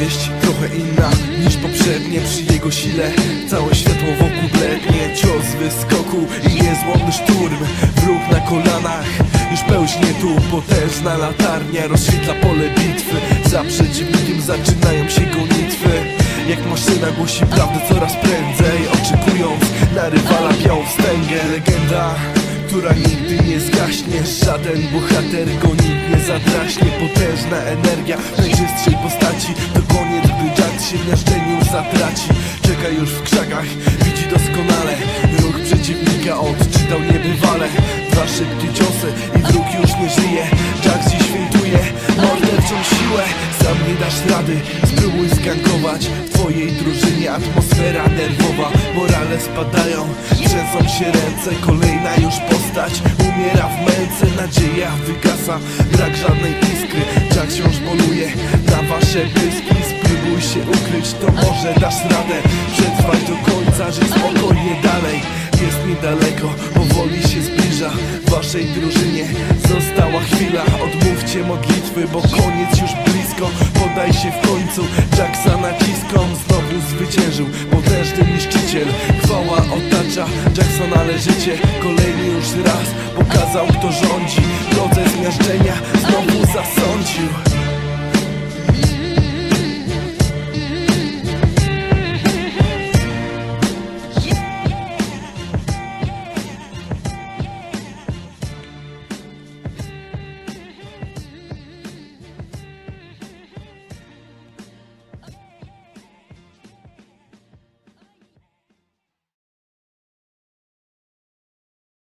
opowieść trochę inna niż poprzednie Przy jego sile. Całe światło wokół blednie Cios wyskoku i niezłomny szturm. Wróg na kolanach już pełźnie tu. Potężna latarnia rozświetla pole bitwy. Za przeciwnikiem zaczynają się gonitwy. Jak maszyna głosi prawdę coraz prędzej Oczekując na rywala białą wstęgę Legenda która nigdy nie zgaśnie. Żaden bohater go zadraśnie Potężna energia w najczystszej postaci. To koniec, gdy Jack się w miażdżeniu zatraci. Czeka już w krzakach, widzi doskonale. Ruch przeciwnika odczytał niebywale. Dwa szybkie ciosy i wróg już nie żyje. Jack ci świętuje morderczą siłę. Sam nie dasz rady, spróbuj skankować. W twojej drużynie atmosfera nerwowa. Morale spadają, trzęsą się ręce. Kolejna już postać umiera w męce Nadzieja wygasa, brak żadnej iskry Jack wciąż poluje na wasze pyski Spróbuj się ukryć, to może dasz radę. Przetrwać do końca, żyć spokojnie dalej. Jest niedaleko, powoli się zbliża. W waszej drużynie została chwila. Odmówcie modlitwy, bo koniec już blisko. Podaj się w końcu, Jack za naciskom Znowu zwyciężył potężny niszczyciel. Chwała otacza Jacksona, ale życie Kolejny już raz pokazał kto rządzi. Drodze zmiażdżenia znowu zasądził